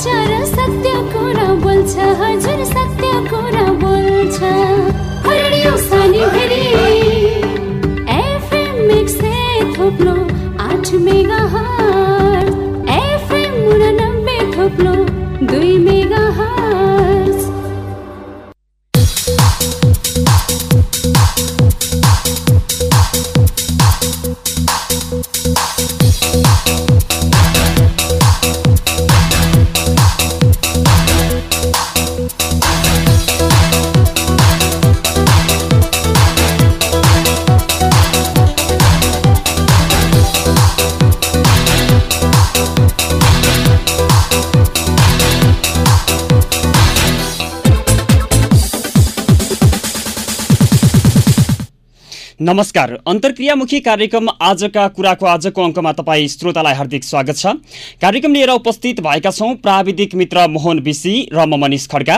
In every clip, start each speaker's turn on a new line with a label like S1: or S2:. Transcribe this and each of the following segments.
S1: विचार
S2: नमस्कार। अन्तर्क्रियामुखी कार्यक्रम आजका कुराको आजको अङ्कमा तपाईँ श्रोतालाई हार्दिक स्वागत छ। कार्यक्रम लिएर उपस्थित भएका छौँ प्राविधिक मित्र मोहन विशी र म मनिष खड्का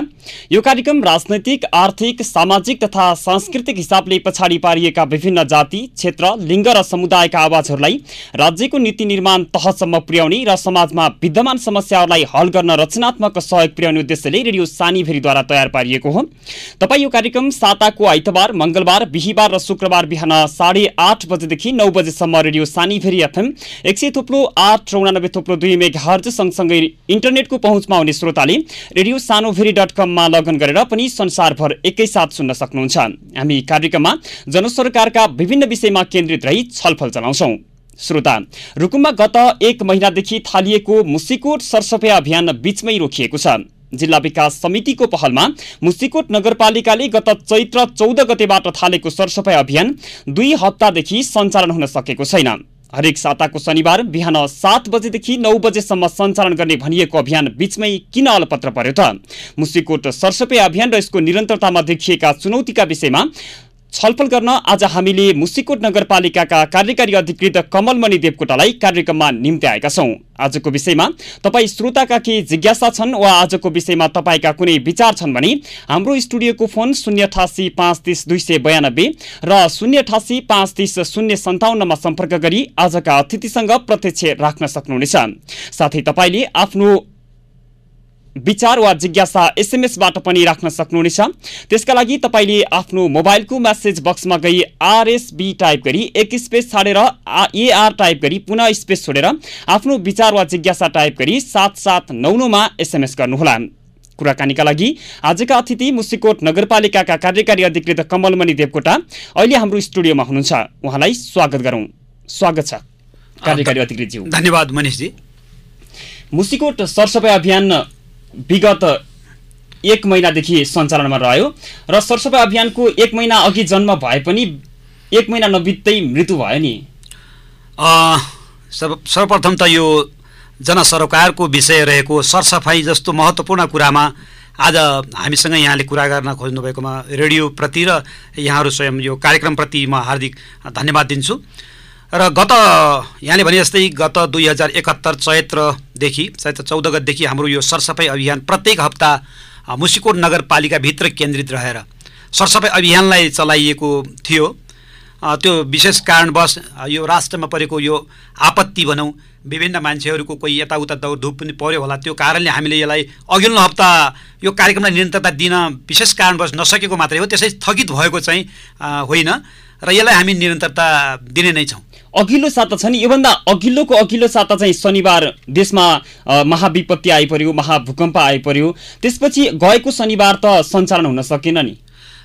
S2: यो कार्यक्रम राजनैतिक आर्थिक सामाजिक तथा सांस्कृतिक हिसाबले पछाडि पारिएका विभिन्न जाति क्षेत्र लिङ्ग र समुदायका आवाजहरूलाई राज्यको नीति निर्माण तहसम्म पुर्याउने र समाजमा विद्यमान समस्याहरूलाई हल गर्न रचनात्मक सहयोग पुर्याउने उद्देश्यले रेडियो सानीभेरीद्वारा तयार पारिएको हो। तपाईँ यो कार्यक्रम साताको आइतबार मङ्गलबार बिहिबार र शुक्रबार बिहान साढे आठ बजेदेखि नौ बजेसम्म रेडियो सानीभेरी एफएम एक सय थोप्लो आठ र उनानब्बे थोप्लो दुई मेघ हर्ज सँगसँगै इन्टरनेटको पहुँचमा हुने श्रोताले रेडियो सानोभेरी डट कममा लगन गरेर पनि संसारभर एकैसाथ सुन्न सक्नुहुन्छ। हामी कार्यक्रममा जनसरकारका विभिन्न विषयमा केन्द्रित रही छलफल चलाउँछौँ श्रोता रुकुममा गत एक महिनादेखि थालिएको मुसिकोट सरसफाइ अभियान बीचमै रोकिएको छ। जिल्ला विकास समितिको पहलमा मुसिकोट नगरपालिकाले गत चैत्र चौध गतेबाट थालेको सरसफाइ अभियान दुई हप्तादेखि सञ्चालन हुन सकेको छैन। हरेक साताको शनिबार बिहान सात बजेदेखि नौ बजेसम्म सञ्चालन गर्ने भनिएको अभियान बीचमै किन अलपत्र पर्यो त? मुसिकोट सरसफाइ अभियान र यसको निरन्तरतामा देखिएका चुनौतीका विषयमा छलफल गर्न आज हामीले मुसिकोट नगरपालिकाका कार्यकारी अधिकृत कमलमणि देवकोटालाई कार्यक्रममा निम्ति आएका छौँ। आजको विषयमा तपाईँ श्रोताका केही जिज्ञासा छन् वा आजको विषयमा तपाईँका कुनै विचार छन् भने हाम्रो स्टुडियोको फोन शून्य अठासी पाँच तिस दुई सय बयानब्बे र शून्य अठासी पाँच तिस शून्य सन्ताउन्नमा सम्पर्क गरी आजका अतिथिसँग प्रत्यक्ष राख्न सक्नुहुनेछ। साथै तपाईँले आफ्नो विचार वा जिज्ञासा एसएमएसबाट पनि राख्न सक्नुहुनेछ। त्यसका लागि तपाईँले आफ्नो मोबाइलको म्यासेज बक्समा गई आरएसबी टाइप गरी एक स्पेस छाडेर एआर टाइप गरी पुनः स्पेस छोडेर आफ्नो विचार वा जिज्ञासा टाइप गरी सात सात नौ नौमा एसएमएस गर्नुहोला। कुराकानीका लागि आजका अतिथि मुसिकोट नगरपालिकाका कार्यकारी अधिकृत कमलमणि देवकोटा अहिले हाम्रो स्टुडियोमा हुनुहुन्छ। उहाँलाई स्वागत गरौँ। स्वागत छ। कार्यकारी अधिकृतज्यू।
S3: धन्यवाद मनिषजी।
S2: मुसिकोट सरसफाइ अभियान विगत एक महिनादेखि सञ्चालनमा रह्यो र सरसफाइ अभियानको एक महिना अघि जन्म भए पनि एक महिना नबित्दै मृत्यु भयो नि।
S3: सर्वप्रथम त यो जनसरोकारको विषय रहेको सरसफाइ जस्तो महत्त्वपूर्ण कुरामा आज हामीसँग यहाँले कुरा गर्न खोज्नुभएकोमा रेडियोप्रति र यहाँहरू स्वयं यो कार्यक्रमप्रति म हार्दिक धन्यवाद दिन्छु। र गत यहाँले भने जस्तै गत दुई हजार एकहत्तर चैत्रदेखि चैत्र चौध गतदेखि हाम्रो यो सरसफाइ अभियान प्रत्येक हप्ता मुसिकोट नगरपालिकाभित्र केन्द्रित रहेर सरसफाइ अभियानलाई चलाइएको थियो। त्यो विशेष कारणवश यो राष्ट्रमा परेको यो आपत्ति भनौँ विभिन्न मान्छेहरूको कोही यताउता दौडधुप पनि पऱ्यो होला। त्यो कारणले हामीले यसलाई अघिल्लो हप्ता यो कार्यक्रमलाई निरन्तरता दिन विशेष कारणवश नसकेको मात्रै हो त्यसै स्थगित भएको चाहिँ होइन। र यसलाई हामी निरन्तरता दिने नै छौँ।
S2: अघिल्लो साता छ नि योभन्दा अघिल्लोको अघिल्लो साता चाहिँ शनिबार देशमा महाविपत्ति आइपऱ्यो महाभूकम्प आइपऱ्यो। त्यसपछि गएको शनिबार त सञ्चालन हुन सकेन नि।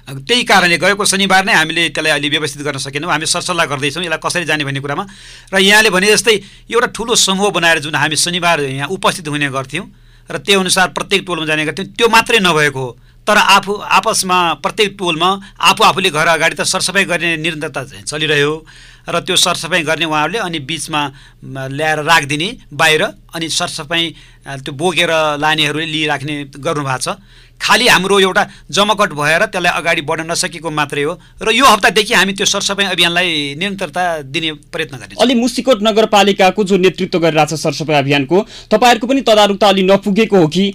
S3: त्यही कारणले गएको शनिबार नै हामीले त्यसलाई अलि व्यवस्थित गर्न सकेनौँ। हामी सरसल्लाह गर्दैछौँ यसलाई कसरी जाने भन्ने कुरामा। र यहाँले भने जस्तै एउटा ठुलो समूह बनाएर जुन हामी शनिबार यहाँ उपस्थित हुने गर्थ्यौँ र त्यो अनुसार प्रत्येक टोलमा जाने गर्थ्यौँ त्यो मात्रै नभएको हो। तर आफू आपसमा प्रत्येक टोलमा आफू आफूले घर अगाडि त सरसफाइ गर्ने निरन्तरता चलिरह्यो। र त्यो सरसफाइ गर्ने उहाँहरूले अनि बिचमा ल्याएर राखिदिने बाहिर अनि सरसफाइ त्यो बोकेर लानेहरूले लिइराख्ने गर्नुभएको छ। खालि हाम्रो एउटा जमकट भएर त्यसलाई अगाडि बढ्न नसकेको मात्रै हो र यो हप्तादेखि हामी त्यो सरसफाइ अभियानलाई निरन्तरता दिने प्रयत्न गर्ने
S2: अलि मुसिकोट नगरपालिकाको जो नेतृत्व गरिरहेको छ सरसफाइ अभियानको तपाईँहरूको पनि तदारुकता अलि नपुगेको हो कि?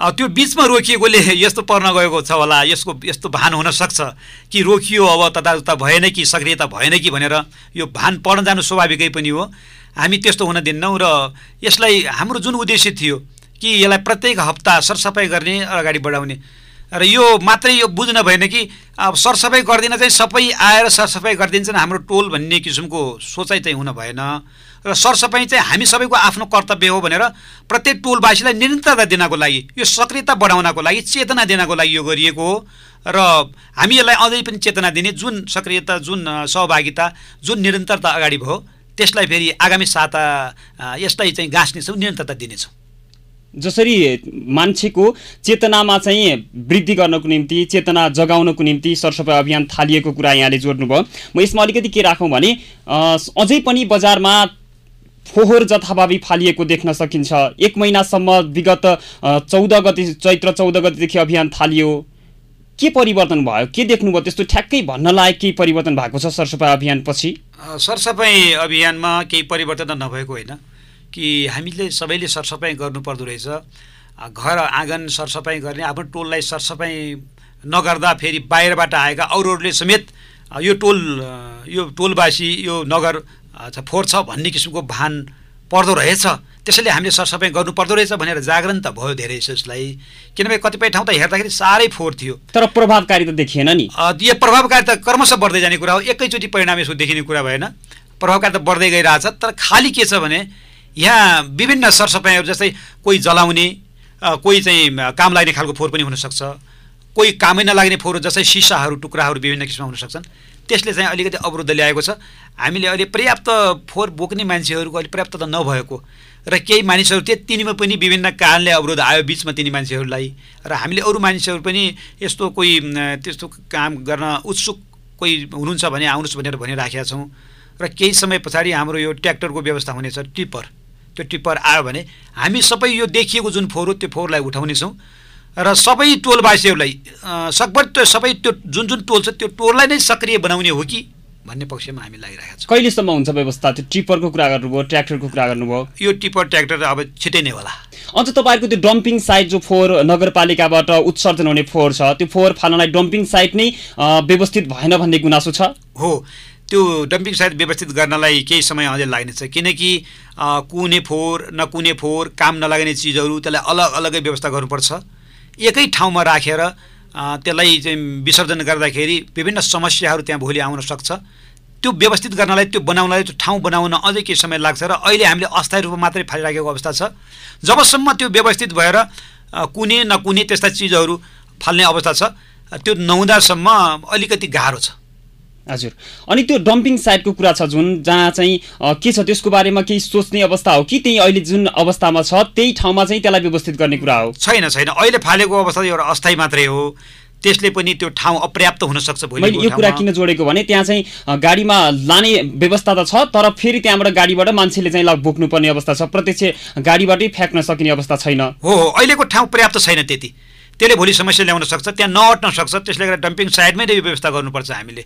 S3: त्यो बिचमा रोकिएकोले यस्तो पर्न गएको छ होला यसको यस्तो भान हुनसक्छ कि रोकियो अब तताउता भएन कि सक्रियता भएन कि भनेर यो भान पर्न जानु स्वाभाविकै पनि हो। हामी त्यस्तो हुन दिन्नौँ र यसलाई हाम्रो जुन उद्देश्य थियो कि यसलाई प्रत्येक हप्ता सरसफाइ गर्ने अगाडि बढाउने। र यो मात्रै यो बुझ्न भएन कि अब सरसफाइ गरिदिन चाहिँ सबै आएर सरसफाइ गरिदिन्छन् हाम्रो टोल भन्ने किसिमको सोचाइ चाहिँ हुन भएन। र सरसफाइ चाहिँ हामी सबैको आफ्नो कर्तव्य हो भनेर प्रत्येक टोलवासीलाई निरन्तरता दिनको लागि यो सक्रियता बढाउनको लागि चेतना दिनको लागि यो गरिएको हो। र हामी यसलाई अझै पनि चेतना दिने जुन सक्रियता जुन सहभागिता जुन निरन्तरता अगाडि भयो त्यसलाई फेरि आगामी साता यसलाई चाहिँ गाँच्नेछौँ निरन्तरता दिनेछौँ
S2: जसरी मान्छेको चेतनामा चाहिँ वृद्धि गर्नको निम्ति चेतना जगाउनको निम्ति सरसफाइ अभियान थालिएको कुरा यहाँले जोड्नुभयो। म यसमा अलिकति के राखौँ भने अझै पनि बजारमा फोहोर जथाभावी फालिएको देख्न सकिन्छ। एक महिनासम्म विगत चौध गति चैत्र चौध गतिदेखि अभियान थालियो। के परिवर्तन भयो? के देख्नुभयो? त्यस्तो ठ्याक्कै भन्न लायक केही परिवर्तन भएको छ सरसफाइ अभियानपछि?
S3: सरसफाइ अभियानमा केही परिवर्तन त नभएको होइन कि हामीले सबैले सरसफाइ गर्नुपर्दो रहेछ। घर आँगन सरसफाइ गर्ने आफ्नो टोललाई सरसफाइ नगर्दा फेरि बाहिरबाट आएका अरूहरूले समेत यो टोल यो टोलवासी यो नगर फोहोर छ भन्ने किसिमको भान पर्दो रहेछ। त्यसैले हामीले सरसफाइ गर्नुपर्दो रहेछ भनेर जागरण त भयो धेरै यसलाई। किनभने कतिपय ठाउँ त हेर्दाखेरि साह्रै फोहोर थियो।
S2: तर प्रभावकारी त देखिएन नि।
S3: यो प्रभावकारिता क्रमशः बढ्दै जाने कुरा हो। एकैचोटि परिणाम यसको देखिने कुरा भएन। प्रभावकारिता बढ्दै गइरहेछ। तर खालि के छ भने यहाँ विभिन्न सरसफाइहरू जस्तै कोही जलाउने कोही चाहिँ काम लाग्ने खालको फोहोर पनि हुनसक्छ। कोही कामै नलाग्ने फोहोर जस्तै सिसाहरू टुक्राहरू विभिन्न किसिमका हुनसक्छन्। त्यसले चाहिँ अलिकति अवरोध ल्याएको छ। हामीले अहिले पर्याप्त फोहोर बोक्ने मान्छेहरूको अहिले पर्याप्त त नभएको। र केही मानिसहरू तिनीमा पनि विभिन्न कारणले अवरोध आयो बिचमा तिनी मान्छेहरूलाई। र हामीले अरू मानिसहरू पनि यस्तो कोही त्यस्तो काम गर्न उत्सुक कोही हुनुहुन्छ भने आउनुहोस् भनेर भनिराखेका छौँ। र केही समय पछाडि हाम्रो यो ट्र्याक्टरको व्यवस्था हुनेछ टिप्पर त्यो टिप्पर आयो भने हामी सबै यो देखिएको जुन फोहोर हो त्यो फोहोरलाई उठाउनेछौँ र सबै टोलवासीहरूलाई सकभर त्यो सबै त्यो जुन जुन टोल छ त्यो टोललाई नै सक्रिय बनाउने हो कि भन्ने पक्षमा हामी लागिरहेका छौँ।
S2: कहिलेसम्म हुन्छ व्यवस्था? त्यो टिप्परको कुरा गर्नुभयो ट्र्याक्टरको कुरा गर्नुभयो?
S3: यो टिप्पर ट्र्याक्टर अब छिटै नै होला।
S2: अझ तपाईँहरूको त्यो डम्पिङ साइट जो फोहोर नगरपालिकाबाट उत्सर्जन हुने फोहोर छ त्यो फोहोर फाल्नलाई डम्पिङ साइट नै व्यवस्थित भएन भन्ने गुनासो छ?
S3: हो त्यो डम्पिङ साइट व्यवस्थित गर्नलाई केही समय अझै लाग्नेछ किनकि कुने फोहोर नकुने फोहोर काम नलाग्ने चिजहरू त्यसलाई अलग अलगै व्यवस्था गर्नुपर्छ। एकै ठाउँमा राखेर त्यसलाई चाहिँ विसर्जन गर्दाखेरि विभिन्न समस्याहरू त्यहाँ भोलि आउन सक्छ। त्यो व्यवस्थित गर्नलाई त्यो बनाउनलाई त्यो ठाउँ बनाउन अझै केही समय लाग्छ र अहिले हामीले अस्थायी रूपमा मात्रै फालिराखेको अवस्था छ। जबसम्म त्यो व्यवस्थित भएर कुने नकुने त्यस्ता चिजहरू फाल्ने अवस्था छ त्यो नहुँदासम्म अलिकति गाह्रो छ।
S2: हजुर। अनि त्यो डम्पिङ साइटको कुरा छ जुन जहाँ चाहिँ के छ त्यसको बारेमा केही सोच्ने अवस्था हो कि त्यही अहिले जुन अवस्थामा छ त्यही ठाउँमा चाहिँ त्यसलाई व्यवस्थित गर्ने कुरा हो?
S3: छैन छैन। अहिले फालेको अवस्था एउटा अस्थायी मात्रै हो। त्यसले पनि त्यो ठाउँ अपर्याप्त हुनसक्छ
S2: मैले
S3: भोलि
S2: यो कुरा किन जोडेको भने त्यहाँ चाहिँ गाडीमा लाने व्यवस्था त छ तर फेरि त्यहाँबाट गाडीबाट मान्छेले चाहिँ बोक्नुपर्ने अवस्था छ। प्रत्यक्ष गाडीबाटै फ्याँक्न सकिने अवस्था छैन।
S3: हो हो। अहिलेको ठाउँ पर्याप्त छैन त्यति। त्यसले भोलि समस्या ल्याउन सक्छ त्यहाँ नअट्न सक्छ त्यसले गर्दा डम्पिङ साइडमै यो व्यवस्था गर्नुपर्छ हामीले।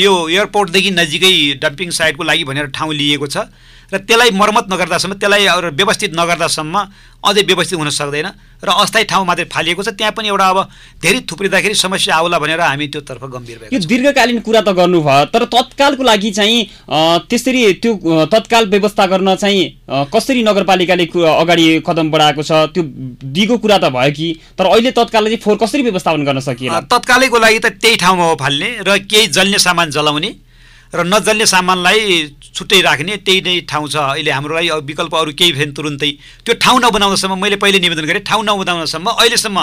S3: यो एयरपोर्टदेखि नजिकै डम्पिङ साइडको लागि भनेर ठाउँ लिएको छ। र त्यसलाई मर्मत नगर्दासम्म त्यसलाई व्यवस्थित नगर्दासम्म अझै व्यवस्थित हुन सक्दैन र अस्थायी ठाउँ मात्रै फालिएको छ। त्यहाँ पनि एउटा अब धेरै थुप्रिँदाखेरि समस्या आउला भनेर हामी त्योतर्फ गम्भीर
S2: यो
S3: भएका छौँ।
S2: दीर्घकालीन कुरा त गर्नुभयो तर तत्कालको लागि चाहिँ त्यसरी त्यो तत्काल व्यवस्था गर्न चाहिँ कसरी नगरपालिकाले अगाडि कदम बढाएको छ त्यो दिगो कुरा त भयो कि तर अहिले तत्काललाई चाहिँ फोहोर कसरी व्यवस्थापन गर्न सकिएन?
S3: तत्कालैको लागि त त्यही ठाउँमा हो फाल्ने र केही जल्ने सामान जलाउने र नजल्ने सामानलाई छुट्टै राख्ने त्यही नै ठाउँ छ। अहिले हाम्रो लागि अब विकल्प अरू केही छैन तुरुन्तै। त्यो ठाउँ नबनाउनसम्म मैले पहिले निवेदन गरेँ ठाउँ नबनाउनसम्म अहिलेसम्म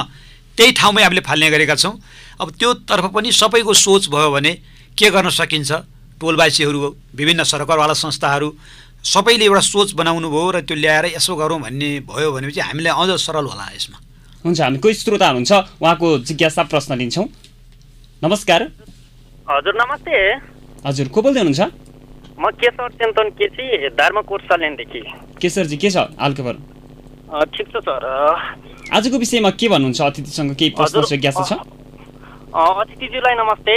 S3: त्यही ठाउँमै हामीले फाल्ने गरेका छौँ। अब त्योतर्फ पनि सबैको सोच भयो भने के गर्न सकिन्छ? टोलवासीहरू विभिन्न सरकारवाला संस्थाहरू सबैले एउटा सोच बनाउनु भयो र त्यो ल्याएर यसो गरौँ भन्ने भयो भनेपछि हामीलाई अझ सरल होला यसमा।
S2: हुन्छ हामी कोही श्रोता हुनुहुन्छ उहाँको जिज्ञासा प्रश्न लिन्छौँ। नमस्कार।
S4: हजुर नमस्ते।
S2: हजुर को बोल्दै हुनुहुन्छ?
S4: म केशव चिन्तन केसी धर्मकोट सल्यानदेखि
S2: केशरजी के छ हालखबर
S4: अ, ठिक छ सर।
S2: आजको विषयमा के भन्नुहुन्छ? अतिथिसँग केही प्रश्न जिज्ञासा छ?
S4: अ, अतिथिज्यूलाई नमस्ते।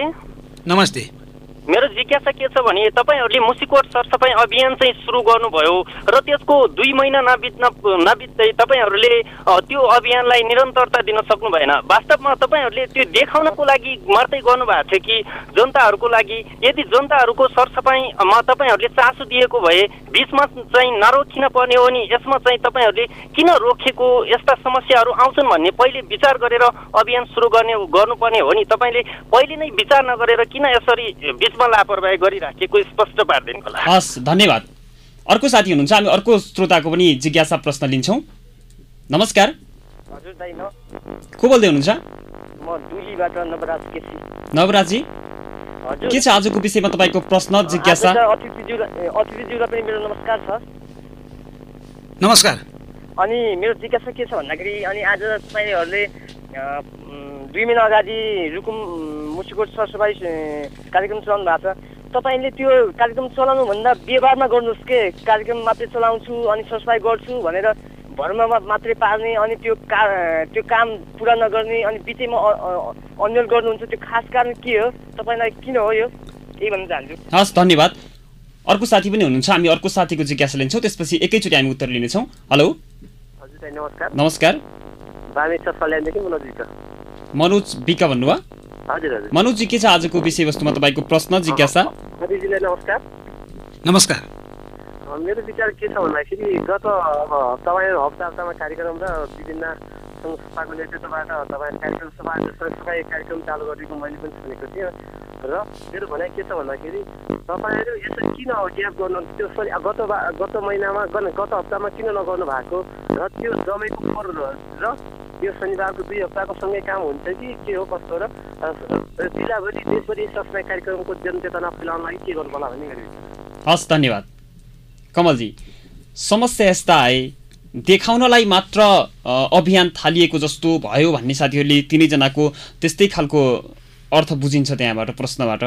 S3: नमस्ते।
S4: मेरो जिज्ञासा के छ भने तपाईँहरूले मुसिकोट सरसफाइ अभियान चाहिँ सुरु गर्नुभयो र त्यसको दुई महिना नबित्न नबित्दै तपाईँहरूले त्यो अभियानलाई निरन्तरता दिन सक्नु भएन वास्तवमा तपाईँहरूले त्यो देखाउनको लागि मात्रै गर्नुभएको थियो कि जनताहरूको लागि? यदि जनताहरूको सरसफाइमा तपाईँहरूले चासो दिएको भए बिचमा चाहिँ नरोकिन पर्ने हो नि यसमा चाहिँ तपाईँहरूले किन रोकेको यस्ता समस्याहरू आउँछन् भन्ने पहिले विचार गरेर अभियान सुरु गर्ने गर्नुपर्ने हो नि। तपाईँले पहिले नै विचार नगरेर किन यसरी बिचमा लापरवाही गरिराखेको स्पष्ट पारिदिनु होला।
S2: हस् धन्यवाद। अर्को साथी हुनुहुन्छ हामी अर्को श्रोताको पनि जिज्ञासा प्रश्न लिन्छौँ। नमस्कार।
S4: हजुर दाइ न
S2: को बोल्दै हुनुहुन्छ?
S4: म दुलीबाट नवराज केसी।
S2: नवराजी?
S4: हजुर।
S2: के छ आजको विषयमा तपाईँको प्रश्न जिज्ञासा?
S4: अतिथिज्यूलाई पनि मेरो नमस्कार छ।
S3: नमस्कार।
S4: अनि मेरो जिज्ञासा के छ भन्दाखेरि अनि आज तपाईँहरूले दुई महिना अगाडि रुकुम मुसिकोट सरसफाइ कार्यक्रम चलाउनु भएको छ। तपाईँले त्यो कार्यक्रम चलाउनुभन्दा व्यवहारमा गर्नुहोस् के? कार्यक्रम मात्रै चलाउँछु अनि सरसफाइ गर्छु भनेर भरमा मात्रै पार्ने अनि त्यो का त्यो काम पुरा नगर्ने अनि बिचैमा अन्यल गर्नुहुन्छ त्यो खास कारण के हो? तपाईँलाई किन हो यो? त्यही भन्न चाहन्छु।
S2: हस् धन्यवाद। अर्को साथी पनि हुनुहुन्छ। हामी अर्को साथीको जिज्ञासा लिन्छौँ। त्यसपछि एकैचोटि हामी उत्तर लिनेछौँ। हेलो।
S4: नमस्कार।
S2: नमस्कार।
S4: बामेश्वर सल्यानदेखि मनोज विक।
S2: मनोज विका भन्नुभयो
S4: हजुर हजुर।
S2: मनोजजी के छ आजको विषयवस्तुमा तपाईँको प्रश्न जिज्ञासा?
S4: मोदीजीलाई नमस्कार।
S3: नमस्कार।
S4: मेरो विचार के छ भन्दाखेरि गत अब तपाईँ हप्ता हप्तामा कार्यक्रम र विभिन्न सङ्घ संस्थाको नेतृत्वबाट तपाईँ कार्यक्रम सभा सरसफाइ कार्यक्रम चालु गरेको मैले पनि सुनेको थिएँ। र मेरो भनाइ के छ भन्दाखेरि तपाईँहरू यसो किन ग्याप गर्नु त्यो सरी गत गत महिनामा गत हप्तामा किन नगर्नु भएको? र त्यो जमेको कर र यो शनिबारको दुई हप्ताको सँगै काम हुन्छ कि के हो कस्तो र? जिल्लाभरि देशभरि सरसफाइ कार्यक्रमको जनचेतना फैलाउन लागि के गर्नु पर्ला भन्ने विचार।
S2: हस् धन्यवाद। कमलजी समस्या यस्ता आए देखाउनलाई मात्र अभियान थालिएको जस्तो भयो भन्ने साथीहरूले तिनैजनाको त्यस्तै खालको अर्थ बुझिन्छ त्यहाँबाट प्रश्नबाट?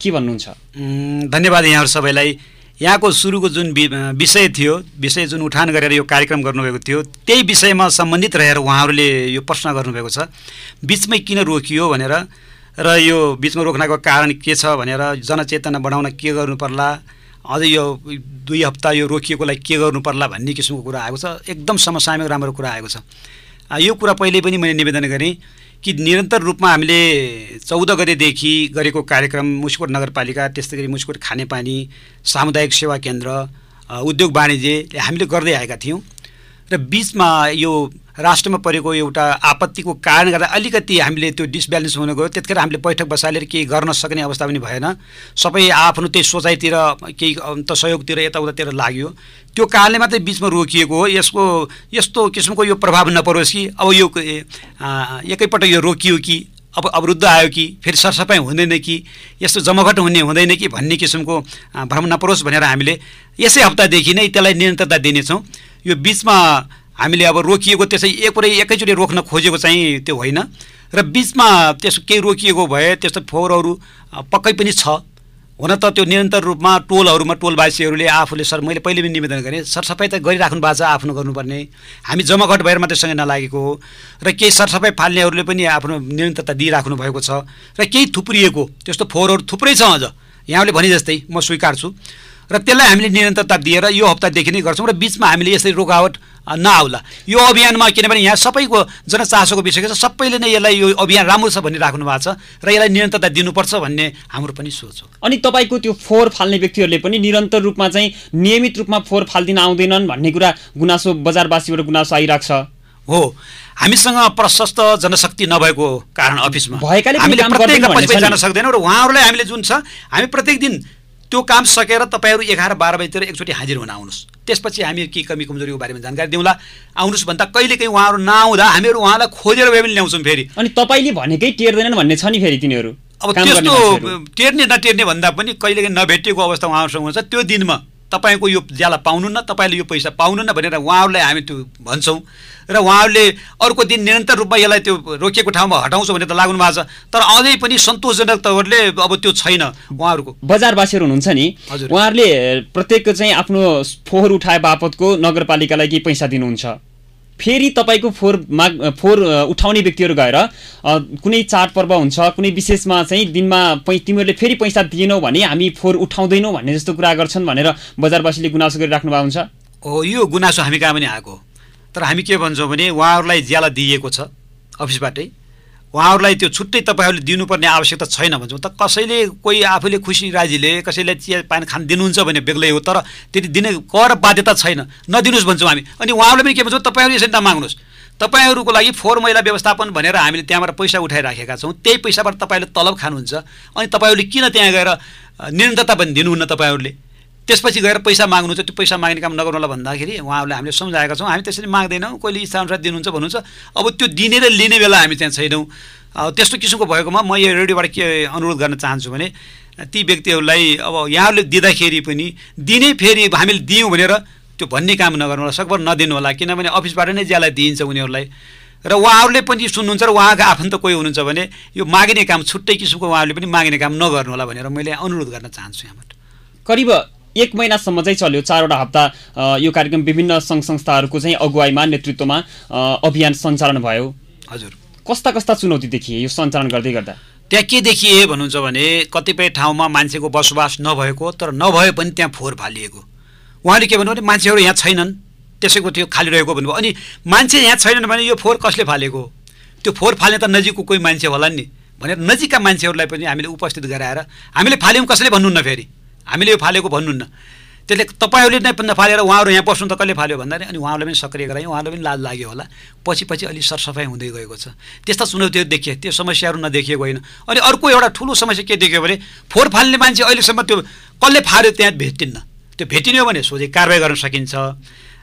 S2: के भन्नुहुन्छ?
S3: धन्यवाद यहाँहरू सबैलाई। यहाँको सुरुको जुन विषय थियो विषय जुन उठान गरेर यो कार्यक्रम गर्नुभएको थियो त्यही विषयमा सम्बन्धित रहेर उहाँहरूले यो प्रश्न गर्नुभएको छ। बिचमै किन रोकियो भनेर र यो बिचमा रोक्नको कारण के छ भनेर जनचेतना बढाउन के गर्नु पर्ला अझै यो दुई हप्ता यो रोकिएकोलाई के गर्नु पर्ला भन्ने किसिमको कुरा आएको छ। एकदम समसामयिक राम्रो कुरा आएको छ। यो कुरा पहिले पनि मैले निवेदन गरेँ। कि निरन्तर रूपमा हामीले चौध गतेदेखि गरेको कार्यक्रम मुस्कोट नगरपालिका त्यस्तै गरी मुस्कोट खानेपानी सामुदायिक सेवा केन्द्र उद्योग वाणिज्यले हामीले गर्दै आएका थियौँ। र बिचमा यो राष्ट्रमा परेको एउटा आपत्तिको कारण गर्दा अलिकति हामीले त्यो डिसब्यालेन्स हुन गयो। त्यतिखेर हामीले बैठक बसालेर केही गर्न सक्ने अवस्था पनि भएन। सबै आफ्नो त्यही सोचाइतिर केही त सहयोगतिर यताउतातिर लाग्यो। त्यो कारणले मात्रै बिचमा रोकिएको हो। यसको यस्तो किसिमको यो प्रभाव नपरोस् कि। अब यो ए, आ, एकैपल्ट यो रोकियो कि अब अवरुद्ध आयो कि फेरि सरसफाइ हुँदैन कि यस्तो जमघट हुने हुँदैन कि भन्ने किसिमको भ्रम नपरोस् भनेर हामीले यसै हप्तादेखि नै त्यसलाई निरन्तरता दिनेछौँ। यो बिचमा हामीले अब रोकिएको त्यसै एक पुरै एकैचोटि रोक्न खोजेको चाहिँ त्यो होइन। र बिचमा त्यसो केही रोकिएको भए त्यस्तो फोहोरहरू पक्कै पनि छ। हुन त त्यो निरन्तर रूपमा टोलहरूमा टोलवासीहरूले आफूले सर मैले पहिले पनि निवेदन गरेँ सरसफाइ त गरिराख्नु भएको छ आफ्नो गर्नुपर्ने। हामी जमाघट भएर मात्रै सँगै नलागेको हो। र केही सरसफाइ फाल्नेहरूले पनि आफ्नो निरन्तरता दिइराख्नु भएको छ। र केही थुप्रिएको त्यस्तो फोहोरहरू थुप्रै छ अझ। यहाँले भने जस्तै म स्वीकार्छु र त्यसलाई हामीले निरन्तरता दिएर यो हप्तादेखि नै गर्छौँ र बिचमा हामीले यसरी रोकावट नआउला। यो अभियानमा किनभने यहाँ सबैको जनचासोको विषय छ सबैले नै यसलाई यो अभियान राम्रो छ भन्ने राख्नु भएको छ र यसलाई निरन्तरता दिनुपर्छ भन्ने हाम्रो पनि सोच हो।
S2: अनि तपाईँको त्यो फोहोर फाल्ने व्यक्तिहरूले पनि निरन्तर रूपमा चाहिँ नियमित रूपमा फोहोर फाल्दिन आउँदैनन् भन्ने कुरा गुनासो बजारवासीबाट गुनासो आइरहेको छ।
S3: हो। हामीसँग प्रशस्त जनशक्ति नभएको कारण अफिसमा। हामीले प्रत्येक। जान सक्दैनौँ र उहाँहरूलाई हामीले जुन छ हामी प्रत्येक दिन त्यो काम सकेर तपाईँहरू एघार बाह्र बजीतिर एकचोटि हाजिर हुन आउनुहोस्। त्यसपछि हामी के कमी कमजोरीको बारेमा जानकारी दिउँला। आउनुहोस् भन्दा कहिलेकाहीँ उहाँहरू नआउँदा हामीहरू उहाँलाई खोजेर भए पनि ल्याउँछौँ फेरि।
S2: अनि तपाईँले भनेकै टेर्दैनन् भन्ने छ नि फेरि तिनीहरू।
S3: अब त्यस्तो। टेर्ने नटेर्ने भन्दा पनि कहिलेकाहीँ नभेटिएको अवस्था उहाँहरूसँग हुन्छ। त्यो दिनमा तपाईँको यो ज्याला पाउनुहुन्न तपाईँले यो पैसा पाउनुहुन्न भनेर उहाँहरूलाई हामी त्यो भन्छौँ। र उहाँहरूले अर्को दिन निरन्तर रूपमा यसलाई त्यो रोकिएको ठाउँमा हटाउँछ भनेर त लाग्नु भएको छ। तर अझै पनि सन्तोषजनक तवरले अब त्यो छैन उहाँहरूको।
S2: बजारवासीहरू हुनुहुन्छ नि
S3: हजुर।
S2: उहाँहरूले प्रत्येक चाहिँ आफ्नो फोहोर उठाए बापतको नगरपालिकालाई केही पैसा दिनुहुन्छ। फेरि तपाईँको फोहोर माग फोहोर उठाउने व्यक्तिहरू गएर कुनै चाडपर्व हुन्छ कुनै विशेषमा चाहिँ दिनमा पै तिमीहरूले फेरि पैसा दिएनौ भने हामी फोहोर उठाउँदैनौ भन्ने जस्तो कुरा गर्छन् भनेर बजारवासीले गुनासो गरिराख्नु भएको हुन्छ
S3: हो यो गुनासो हामी कहाँ पनि आएको। तर हामी के भन्छौँ भने उहाँहरूलाई ज्याला दिइएको छ अफिसबाटै उहाँहरूलाई त्यो छुट्टै तपाईँहरूले दिनुपर्ने आवश्यकता छैन भन्छौँ। त कसैले कोही आफूले खुसी राजीले कसैले चिया पानी खान दिनुहुन्छ भने बेग्लै हो तर त्यति दिने कर बाध्यता छैन। नदिनुहोस् भन्छौँ हामी। अनि उहाँहरूले पनि के भन्छौँ तपाईँहरू यसरी नमाग्नुहोस् तपाईँहरूको लागि फोहोर मैला व्यवस्थापन भनेर हामीले त्यहाँबाट पैसा उठाइराखेका छौँ। त्यही पैसाबाट तपाईँहरूले तलब खानुहुन्छ। अनि तपाईँहरूले किन त्यहाँ गएर निरन्तरता पनि दिनुहुन्न तपाईँहरूले? त्यसपछि गएर पैसा माग्नुहुन्छ त्यो पैसा माग्ने काम नगर्नु होला भन्दाखेरि उहाँहरूले हामीले सम्झाएका छौँ हामी त्यसरी माग्दैनौँ कहिले इच्छाअनुसार दिनुहुन्छ भन्नुहुन्छ। अब त्यो दिने र लिने बेला हामी त्यहाँ छैनौँ। त्यस्तो किसिमको भएकोमा म यो रेडियोबाट के अनुरोध गर्न चाहन्छु भने ती व्यक्तिहरूलाई अब यहाँहरूले दिँदाखेरि पनि दिने फेरि हामीले दियौँ भनेर त्यो भन्ने काम नगर्नु होला सकभर नदिनु होला किनभने अफिसबाट नै ज्याला दिइन्छ उनीहरूलाई। र उहाँहरूले पनि सुन्नुहुन्छ र उहाँको आफन्त कोही हुनुहुन्छ भने यो माग्ने काम छुट्टै किसिमको उहाँहरूले पनि माग्ने काम नगर्नु होला भनेर मैले अनुरोध गर्न चाहन्छु यहाँबाट।
S2: करिब एक महिनासम्म चाहिँ चल्यो। चारवटा हप्ता यो कार्यक्रम विभिन्न सङ्घ संस्थाहरूको चाहिँ अगुवाईमा नेतृत्वमा अभियान सञ्चालन भयो।
S3: हजुर।
S2: कस्ता कस्ता चुनौती देखिए यो सञ्चालन गर्दै गर्दा?
S3: त्यहाँ के देखिए भन्नुहुन्छ भने कतिपय ठाउँमा मान्छेको बसोबास नभएको तर नभए पनि त्यहाँ फोहोर फालिएको। उहाँले के भन्नुभयो भने मान्छेहरू यहाँ छैनन्। त्यसैको त्यो खाली रहेको भन्नुभयो। अनि मान्छे यहाँ छैनन् भने यो फोहोर कसले फालेको? त्यो फोहोर फाल्ने त नजिकको कोही मान्छे होला नि। भनेर नजिकका मान्छेहरूलाई पनि हामीले उपस्थित गराएर हामीले फाल्यौँ कसैले भन्नुहुन्न फेरि? हामीले यो फालेको भन्नुहुन्न त्यसले तपाईँहरूले नै नफालेर उहाँहरू यहाँ बस्नु त कसले फाल्यो भन्दाखेरि अनि उहाँहरूलाई पनि सक्रिय गरायौँ उहाँलाई पनि लाज लाग्यो होला। पछि पछि अलि सरसफाइ हुँदै गएको छ। त्यस्ता चुनौतीहरू देखिए त्यो समस्याहरू नदेखिएको होइन। अनि अर्को एउटा ठुलो समस्या के देखियो भने फोहोर फाल्ने मान्छे अहिलेसम्म त्यो कसले फाल्यो त्यहाँ भेटिन्न। त्यो भेटिन्यो भने सोझै कारवाही गर्न सकिन्छ।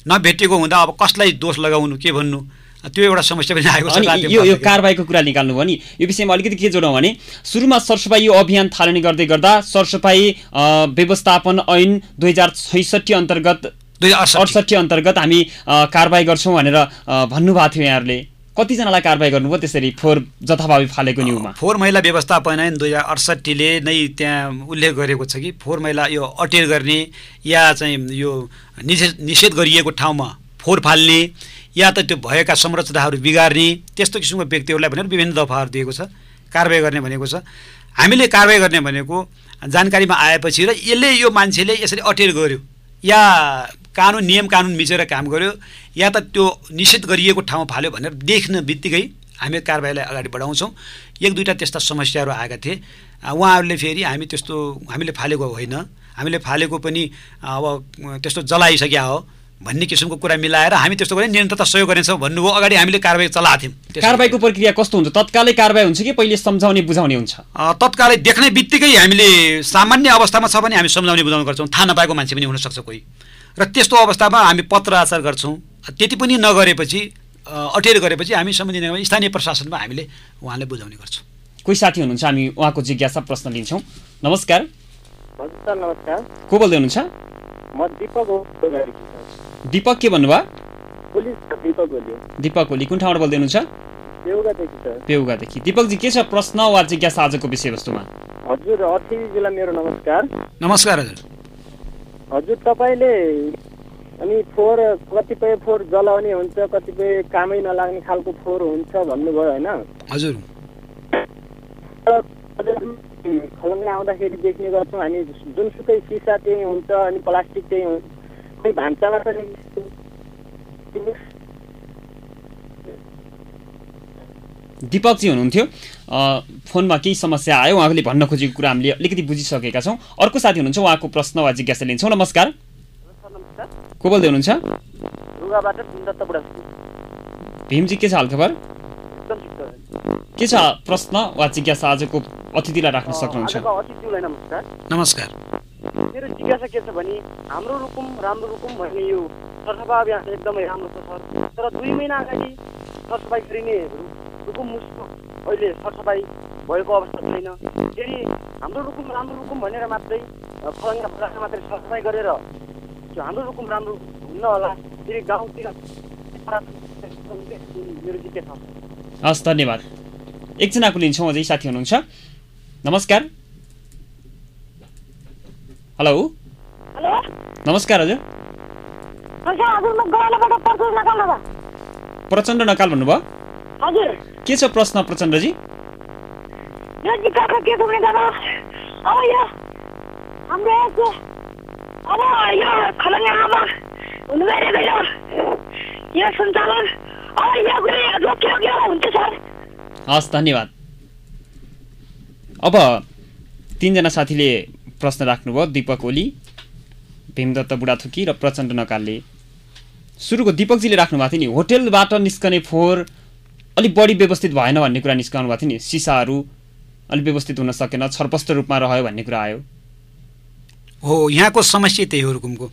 S3: नभेटिएको हुँदा अब कसलाई दोष लगाउनु के भन्नु? त्यो एउटा समस्या पनि आएको छ
S2: अनि यो यो। कारवाहीको कुरा निकाल्नु भयो नि यो विषयमा अलिकति के जोडौँ भने सुरुमा सरसफाइ यो अभियान थालनी गर्दै गर्दा सरसफाइ व्यवस्थापन ऐन दुई हजार छैसठी अन्तर्गत
S3: दुई हजार।
S2: अडसठी अन्तर्गत हामी कारवाही गर्छौँ भनेर भन्नुभएको थियो यहाँहरूले कतिजनालाई कारवाही गर्नुभयो त्यसरी फोहोर जथाभावी फालेको न्युमा
S3: फोहोर मैला व्यवस्थापन ऐन दुई हजार अडसट्ठीले नै त्यहाँ उल्लेख गरेको छ कि फोहोर मैला यो अटेर गर्ने या चाहिँ यो निषेध निषेध गरिएको ठाउँमा फोहोर फाल्ने या त त्यो भएका संरचनाहरू बिगार्ने त्यस्तो किसिमको व्यक्तिहरूलाई भनेर विभिन्न दफाहरू दिएको छ कारवाही गर्ने भनेको छ। हामीले कारवाही गर्ने भनेको जानकारीमा आएपछि र यसले यो मान्छेले यसरी अटेर गर्यो या कानुन नियम कानुन मिचेर काम गर्यो या त त्यो निषेध गरिएको ठाउँमा फाल्यो भनेर देख्न बित्तिकै हामी कारवाहीलाई अगाडि बढाउँछौँ। एक दुईवटा त्यस्ता समस्याहरू आएका थिए। उहाँहरूले फेरि हामी त्यस्तो हामीले फालेको होइन। हामीले फालेको पनि अब त्यस्तो जलाइसक्या हो। भन्ने किसिमको कुरा मिलाएर हामी त्यस्तो गरेर निरन्तरता सहयोग गरिन्छौँ भन्नुभयो। अगाडि हामीले कारवाही चलाएको थियौँ।
S2: कारवाहीको प्रक्रिया कस्तो हुन्छ? तत्कालै कारवाही हुन्छ कि पहिले सम्झाउने बुझाउने हुन्छ?
S3: अ, तत्कालै देख्ने बित्तिकै हामीले सामान्य अवस्थामा छ भने हामी सम्झाउने बुझाउने गर्छौँ। थाहा नपाएको मान्छे पनि हुनसक्छ कोही। र त्यस्तो अवस्थामा हामी पत्र आचार गर्छौँ। त्यति पनि नगरेपछि अटेर गरेपछि हामी सम्बन्धित स्थानीय प्रशासनमा हामीले उहाँलाई बुझाउने गर्छौँ।
S2: कोही साथी हुनुहुन्छ? हामी उहाँको जिज्ञासा प्रश्न लिन्छौँ। नमस्कार।
S5: नमस्कार।
S2: को बोल्दै हुनुहुन्छ?
S5: म दिपक
S2: दिपक के भन्नुभयो?
S5: दिपक
S2: ओली कुन ठाउँबाट बोल्दै हुनुहुन्छ? पेउगादेखि दिपकजी के छ प्रश्न वा जिज्ञासा आजको विषयवस्तुमा?
S5: हजुर अतिथिजीलाई मेरो नमस्कार।
S3: नमस्कार हजुर।
S5: हजुर तपाईँले अनि फोहोर कतिपय फोहोर जलाउने हुन्छ कतिपय कामै नलाग्ने खालको फोहोर हुन्छ भन्नुभयो होइन?
S3: हजुर।
S5: खलङ्गा आउँदाखेरि देख्ने गर्छौँ हामी जुनसुकै सिसा त्यही हुन्छ अनि प्लास्टिक त्यही हुन्छ। भान्साबाट
S2: दिपकजी हुनुहुन्थ्यो। अ, फोनमा केही समस्या आयो उहाँले भन्न खोजेको कुरा हामीले अलिकति बुझिसकेका छौँ। अर्को साथी हुनुहुन्छ उहाँको प्रश्न वा जिज्ञासा लिन्छौँ। नमस्कार।
S5: नमस्कार
S2: को बोल्दै हुनुहुन्छ भीमजी के छ हालखबर? के छ प्रश्न वा जिज्ञासा आजको अतिथिलाई राख्न सक्नुहुन्छ?
S5: आजको अतिथिलाई नमस्कार।
S3: नमस्कार।
S5: मेरो जिज्ञासा के छ भने हाम्रो रुकुम राम्रो रुकुम भन्ने यो सरसफाइ अभियान एकदमै राम्रो छ सर। तर दुई महिना अगाडि सरसफाइ गरिने रुकुम मुस्को अहिले सरसफाइ भएको अवस्था छैन। फेरि हाम्रो रुकुम राम्रो रुकुम भनेर मात्रै फलङ्गा फलाङ्गा मात्रै सरसफाइ गरेर हाम्रो रुकुम राम्रो हुन्न होला फेरि गाउँतिर मेरो जिज्ञासा
S2: हस् धन्यवाद। एकजनाको लिन्छौँ अझै साथी हुनुहुन्छ। नमस्कार। हेलो
S6: हेलो
S2: नमस्कार हजुर प्रचण्ड नकाल भन्नुभयो के छ प्रश्न प्रचण्डजी हस् धन्यवाद अब तिनजना साथीले प्रश्न राख्नुभयो दिपक ओली भीमदत्त बुढाथुकी र प्रचण्ड नकालले सुरुको दिपकजीले राख्नुभएको थियो नि होटेलबाट निस्कने फोहोर अलिक बढी व्यवस्थित भएन भन्ने कुरा निस्काउनु भएको थियो नि। सिसाहरू अलिक व्यवस्थित हुन सकेन छरपष्ट रूपमा रह्यो भन्ने कुरा आयो।
S3: हो यहाँको समस्या त्यही हो रुकुमको।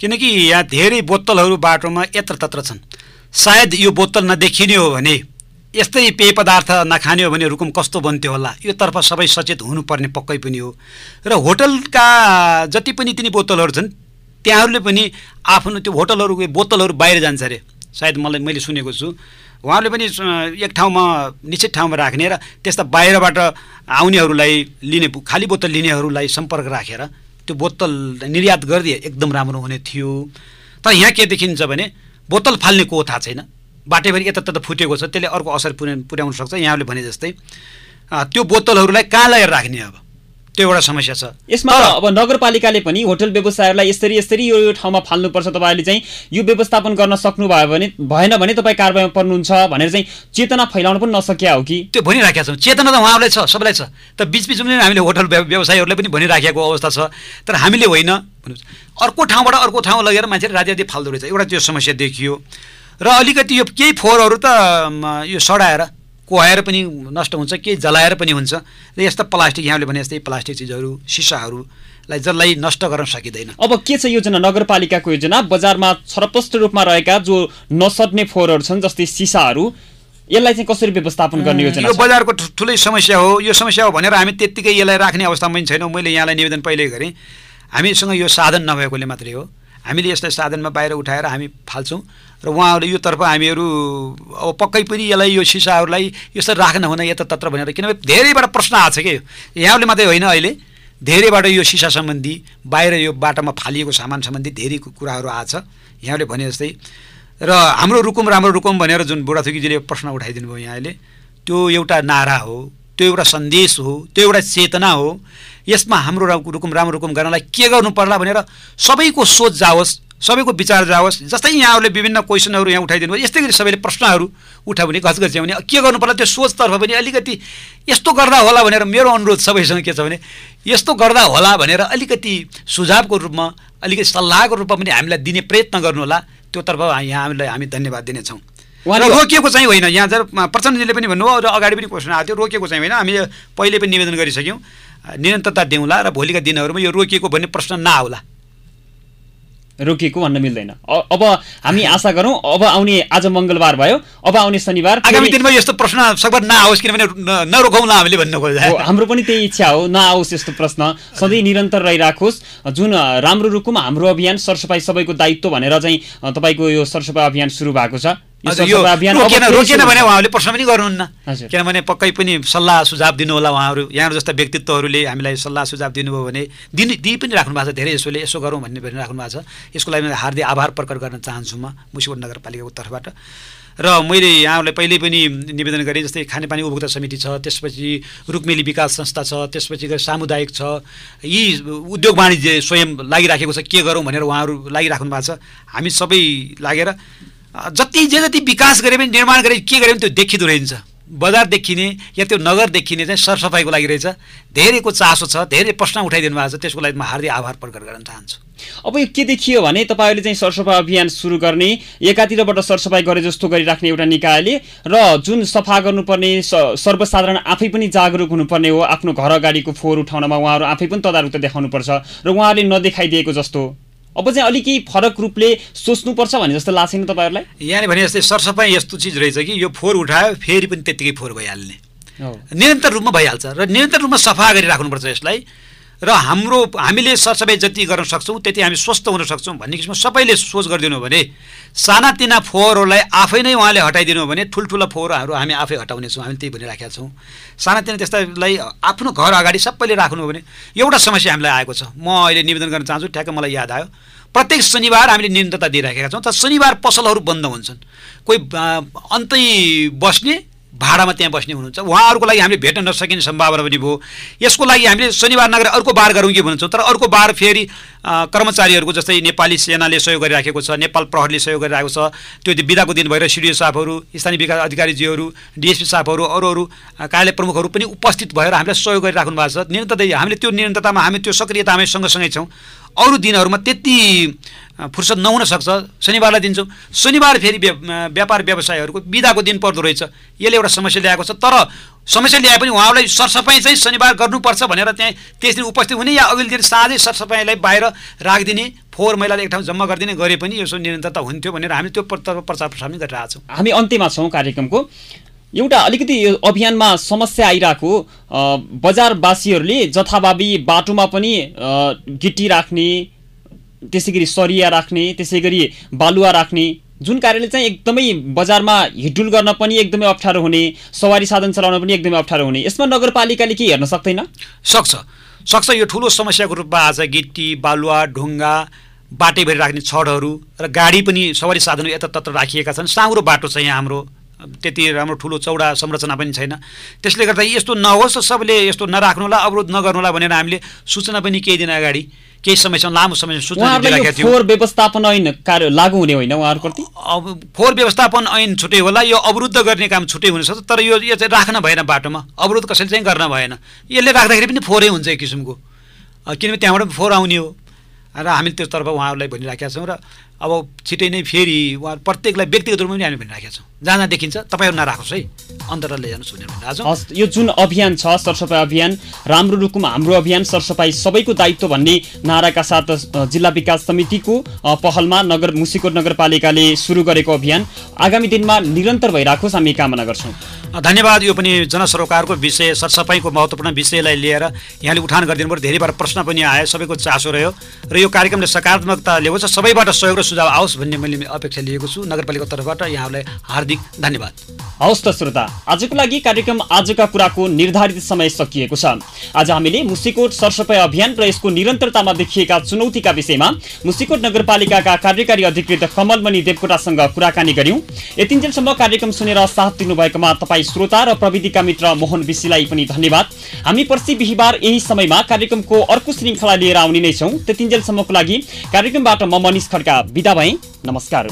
S3: किनकि यहाँ धेरै बोतलहरू बाटोमा यत्रतत्र छन्। सायद यो बोतल नदेखिने हो भने यस्तै पेय पदार्थ नखाने हो भने रुकुम कस्तो बन्थ्यो होला? योतर्फ सबै सचेत हुनुपर्ने पक्कै पनि हो। र होटलका जति पनि तिनी बोतलहरू छन् त्यहाँहरूले पनि आफ्नो त्यो होटलहरूको बोतलहरू बाहिर जान्छ अरे। सायद मलाई मैले सुनेको छु। उहाँहरूले पनि एक ठाउँमा निश्चित ठाउँमा राख्ने र त्यस्ता बाहिरबाट आउनेहरूलाई लिने खाली बोतल लिनेहरूलाई सम्पर्क राखेर त्यो बोतल निर्यात गरिदिए एकदम राम्रो हुने थियो। तर यहाँ के देखिन्छ भने बोतल फाल्ने को थाहा छैन। बाटैभरि यता फुटेको छ त्यसले अर्को असर पुर्या पुर्याउन सक्छ। यहाँले भने जस्तै त्यो बोतलहरूलाई कहाँ लगाएर राख्ने अब? त्यो एउटा समस्या छ।
S2: यसमा अब नगरपालिकाले पनि होटल व्यवसायहरूलाई यसरी यसरी यो यो ठाउँमा फाल्नुपर्छ। तपाईँहरूले चाहिँ यो व्यवस्थापन गर्न सक्नुभयो भने भएन भने तपाईँ कारवाहीमा पर्नुहुन्छ भनेर चाहिँ चेतना फैलाउन पनि नसकिया हो कि?
S3: त्यो भनिराखेका छौँ। चेतना त उहाँहरूलाई छ सबैलाई छ। त बिचबिचमा हामीले होटल व्य- व्यवसायीहरूलाई पनि भनिराखेको अवस्था छ। तर हामीले होइन। अर्को ठाउँबाट अर्को ठाउँ लगेर मान्छेले राति राति फाल्दो रहेछ। एउटा त्यो समस्या देखियो। र अलिकति यो केही फोहोरहरू त यो सडाएर कोहाएर पनि नष्ट हुन्छ केही जलाएर पनि हुन्छ। र यस्ता प्लास्टिक यहाँले भने जस्तै प्लास्टिक चिजहरू सिसाहरूलाई जसलाई नष्ट गर्न सकिँदैन।
S2: अब के छ योजना? नगरपालिकाको योजना बजारमा छरपष्ट रूपमा रहेका जो नसट्ने फोहोरहरू छन् जस्तै सिसाहरू यसलाई चाहिँ कसरी व्यवस्थापन गर्ने योजना
S3: यो? बजारको ठुलै समस्या हो। यो समस्या हो भनेर हामी त्यत्तिकै यसलाई राख्ने अवस्थामा पनि छैनौँ। मैले यहाँलाई निवेदन पहिले गरेँ। हामीसँग यो साधन नभएकोले मात्रै हो। हामीले यसलाई साधनमा बाहिर उठाएर हामी फाल्छौँ। र उहाँहरू योतर्फ हामीहरू अब पक्कै पनि यसलाई यो सिसाहरूलाई यसरी राख्न हुन यतातत्र भनेर किनभने धेरैबाट प्रश्न आएको छ कि? यहाँले मात्रै होइन अहिले। धेरैबाट यो सिसा सम्बन्धी बाहिर यो बाटोमा फालिएको सामान सम्बन्धी धेरै कुराहरू आएको छ। यहाँले भने जस्तै र हाम्रो रुकुम राम्रो रुकुम भनेर जुन बुढाथोकीजीले प्रश्न उठाइदिनु भयो यहाँले त्यो एउटा नारा हो त्यो एउटा सन्देश हो त्यो एउटा चेतना हो। यसमा हाम्रो रुकुम राम्रो रुकुम गर्नलाई के गर्नु पर्ला भनेर सबैको सोच जाओस्। सबैको विचार जाओस्। जस्तै यहाँहरूले विभिन्न क्वेसनहरू यहाँ उठाइदिनु भयो यस्तै गरी सबैले प्रश्नहरू उठाउने घचघच्याउने के गर्नु पर्ला? त्यो सोचतर्फ पनि अलिकति यस्तो गर्दा होला भनेर मेरो अनुरोध सबैसँग के छ भने यस्तो गर्दा होला भनेर अलिकति सुझावको रूपमा अलिकति सल्लाहको रूपमा पनि हामीलाई दिने प्रयत्न गर्नु होला त्योतर्फ यहाँ हामीलाई हामी धन्यवाद दिनेछौँ।
S2: उहाँले-
S3: रोकिएको चाहिँ होइन। यहाँ जब प्रचण्डजीले पनि भन्नुभयो र अगाडि पनि क्वेसन आएको थियो रोकिएको चाहिँ होइन। हामीले पहिले पनि निवेदन गरिसक्यौँ। निरन्तरता दिउँला र भोलिका दिनहरूमा यो रोकिएको भन्ने प्रश्न नआउला।
S2: रोकिएको भन्न मिल्दैन। अब हामी आशा गरौँ अब आउने आज मङ्गलबार भयो अब आउने शनिबार
S3: आगामी दिनमा यस्तो प्रश्न सकभर नआओस् किनभने नरोकाउँला हामीले भन्नु
S2: हाम्रो पनि त्यही इच्छा हो नआओस् यस्तो प्रश्न। सधैँ निरन्तर रहिराखोस्। जुन राम्रो रुकुम हाम्रो अभियान सरसफाइ सबैको दायित्व भनेर चाहिँ तपाईँको यो सरसफाइ अभियान सुरु भएको छ।
S3: रोकेन
S2: सुरु
S3: भने। उहाँहरूले प्रश्न पनि गर्नुहुन्न। किनभने पक्कै पनि सल्लाह सुझाव दिनु होला उहाँहरू। यहाँहरू जस्ता व्यक्तित्वहरूले हामीलाई सल्लाह सुझाव दिनुभयो भने दिनु दिइ पनि राख्नु भएको छ। धेरै जसोले यसो गरौँ भन्ने पनि राख्नु भएको छ। यसको लागि मैले हार्दिक आभार प्रकट गर्न चाहन्छु म मुसिकोट नगरपालिकाको तर्फबाट। र मैले यहाँहरूलाई पहिले पनि निवेदन गरेँ जस्तै खानेपानी उपभोक्ता समिति छ त्यसपछि रुकमेली विकास संस्था छ त्यसपछि सामुदायिक छ। यी उद्योग वाणिज्य स्वयं लागिराखेको छ। के गरौँ भनेर उहाँहरू लागिराख्नु भएको छ। हामी सबै लागेर जति जे जति विकास गरे पनि निर्माण गरे के गरे पनि त्यो देखिँदो रहन्छ बजार देखिने या त्यो नगर देखिने चाहिँ सरसफाइको लागि रहेछ। धेरैको चासो छ धेरै प्रश्न उठाइदिनु भएको छ त्यसको लागि म हार्दिक आभार प्रकट गर्न चाहन्छु।
S2: अब यो के देखियो भने तपाईँहरूले चाहिँ सरसफाइ अभियान सुरु गर्ने एकातिरबाट सरसफाइ गरे जस्तो गरिराख्ने एउटा निकायले र जुन सफा गर्नुपर्ने सर्वसाधारण आफै पनि जागरुक हुनुपर्ने हो आफ्नो घर अगाडिको फोहोर उठाउनमा उहाँहरू आफै पनि तदारुकता देखाउनुपर्छ र उहाँहरूले नदेखाइदिएको जस्तो। अब चाहिँ अलिक केही फरक रूपले सोच्नुपर्छ भने जस्तो लाग्छ नि तपाईँहरूलाई?
S3: यहाँले भने जस्तै सरसफाइ यस्तो चिज रहेछ कि यो फोहोर उठायो फेरि पनि त्यत्तिकै फोहोर भइहाल्ने। निरन्तर रूपमा भइहाल्छ र निरन्तर रूपमा सफा गरिराख्नुपर्छ यसलाई। र हाम्रो हामीले सरसफाइ जति गर्न सक्छौँ त्यति हामी स्वस्थ हुन सक्छौँ भन्ने किसिमको सबैले सोच गरिदिनु हो भने सानातिना फोहोरहरूलाई आफै नै उहाँले हटाइदिनु भने ठुल्ठुला फोहोरहरू हामी आफै हटाउनेछौँ हामीले त्यही भनिराखेका छौँ। सानातिना त्यस्तालाई आफ्नो घर अगाडि सबैले राख्नु भने एउटा समस्या हामीलाई आएको छ। म अहिले निवेदन गर्न चाहन्छु ठ्याक्कै मलाई याद आयो। प्रत्येक शनिबार हामीले निरन्तरता दिइराखेका छौँ तर शनिबार पसलहरू बन्द हुन्छन्। कोही अन्तै बस्ने भाडामा त्यहाँ बस्ने हुनुहुन्छ। उहाँहरूको लागि हामीले भेट्न नसकिने सम्भावना पनि भयो। यसको लागि हामीले शनिबार नगरेर अर्को बार गरौँ कि भन्छौँ तर अर्को बार फेरि कर्मचारीहरूको जस्तै नेपाली सेनाले सहयोग गरिराखेको छ नेपाल प्रहरीले सहयोग गरिरहेको छ त्यो बिदाको दिन भएर सिडिओ साहबहरू स्थानीय विकास अधिकारीज्यूहरू डिएसपी साहबहरू अरू अरू कार्यालय प्रमुखहरू पनि उपस्थित भएर हामीलाई सहयोग गरिराख्नु भएको छ। निरन्तरता हामीले त्यो निरन्तरतामा हामी त्यो सक्रियतामै सँगसँगै छौँ। अरू दिनहरूमा त्यति फुर्सद नहुन सक्छ। शनिबारलाई दिन्छौँ। शनिबार फेरि व्यापार व्यवसायहरूको बिदाको दिन पर्दो रहेछ। यसले एउटा समस्या ल्याएको छ। तर समस्या ल्याए पनि उहाँलाई सरसफाइ चाहिँ शनिबार गर्नुपर्छ भनेर त्यहाँ त्यस दिन उपस्थित हुने या अघिल्लो दिन साँझै सरसफाइलाई बाहिर राखिदिने फोहोर मैलाले एक ठाउँ जम्मा गरिदिने गरे पनि यसो निरन्तरता हुन्थ्यो भनेर हामी त्यो प्रचार प्रसार पनि गरिरहेका छौँ
S2: हामी अन्त्यमा छौँ कार्यक्रमको। एउटा अलिकति अभियानमा समस्या आइरहेको बजारवासीहरूले जथाभावी बाटोमा पनि गिटी राख्ने त्यसै गरी सरिया राख्ने त्यसै गरी बालुवा राख्ने जुन कारणले चाहिँ एकदमै बजारमा हिडुल गर्न पनि एकदमै अप्ठ्यारो हुने सवारी साधन चलाउन पनि एकदमै अप्ठ्यारो हुने यसमा नगरपालिकाले के हेर्न सक्दैन?
S3: सक्छ। सक्छ यो ठुलो समस्याको रूपमा आज गिटी बालुवा ढुङ्गा बाटैभरि राख्ने छडहरू र गाडी पनि सवारी साधनहरू यतातत्र राखिएका छन्। साँग्रो बाटो छ यहाँ हाम्रो त्यति राम्रो ठुलो चौडा संरचना पनि छैन। त्यसले गर्दा यस्तो नहोस् सबले यस्तो नराख्नुला अवरोध नगर्नुला भनेर हामीले सूचना पनि केही दिन अगाडि केही समयसम्म लामो समयसम्म सूचना
S2: फोहोर व्यवस्थापन ऐन कार्य लागू हुने होइन उहाँहरूप्रति
S3: अब फोहोर व्यवस्थापन ऐन छुट्टै होला यो अवरुद्ध गर्ने काम छुट्टै हुनसक्छ तर यो यो चाहिँ राख्न भएन बाटोमा। अवरोध कसैले चाहिँ गर्न भएन। यसले राख्दाखेरि पनि फोहोरै हुन्छ एक किसिमको। किनभने त्यहाँबाट फोहोर आउने हो। र हामीले त्यसतर्फ उहाँहरूलाई भनिराखेका छौँ र अब छिटै नै फेरि उहाँ प्रत्येकलाई व्यक्तिगत रूपमा पनि हामी भनिराखेका छौँ। जहाँ जहाँ देखिन्छ तपाईँहरू नराखोस् है। अन्तरले जानुहोस् भनेर भनिरहेको छौँ
S2: हस् यो जुन अभियान छ सरसफाइ अभियान राम्रो रुकुम हाम्रो अभियान सरसफाइ सबैको दायित्व भन्ने नाराका साथ जिल्ला विकास समितिको पहलमा नगर मुसिकोट नगरपालिकाले सुरु गरेको अभियान। आगामी दिनमा निरन्तर भइराखोस् हामी कामना गर्छौँ।
S3: धन्यवाद यो पनि जनसरोकारको विषय सरसफाइको महत्त्वपूर्ण विषयलाई लिएर यहाँले उठान गरिदिनु पऱ्यो धेरैबाट प्रश्न पनि आयो सबैको चासो रह्यो। र यो कार्यक्रमले सकारात्मकता ल्याउँछ सबैबाट सहयोग र सुझाव आओस् भन्ने मैले अपेक्षा लिएको छु। नगरपालिकाको तर्फबाट यहाँहरूलाई हार्दिक धन्यवाद।
S2: हवस् त श्रोता आजको लागि कार्यक्रम आजका कुराको निर्धारित समय सकिएको छ। आज हामीले मुसिकोट सरसफाइ अभियान र यसको निरन्तरतामा देखिएका चुनौतीका विषयमा मुसिकोट नगरपालिकाका कार्यकारी अधिकृत कमलमणि देवकोटासँग कुराकानी गर्यौं। यतिन्जेलसम्म कार्यक्रम सुनेर साथ दिनुभएकोमा तपाईँ श्रोता र प्रविधिका मित्र मोहन विशीलाई पनि धन्यवाद। हामी पर्सि बिहिबार यही समयमा कार्यक्रमको अर्को श्रृङ्खला लिएर आउने नै छौँ। त्यतिन्जेलसम्मको लागि कार्यक्रमबाट म मनिष खड्का बिदा भएँ। नमस्कार।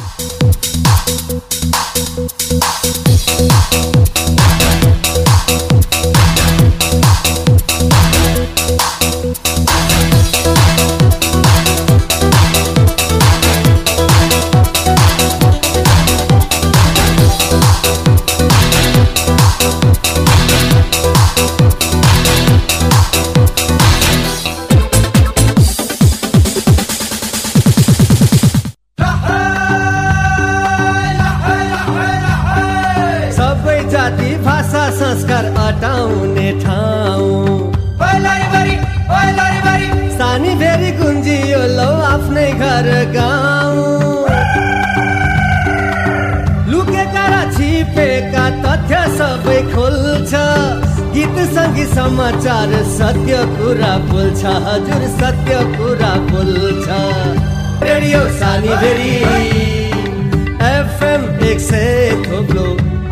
S7: एफएम एक सय थोप्लो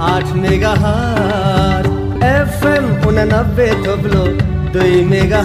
S7: आठ मेगा एफएम उनानब्बे थोप्लो दुई मेगा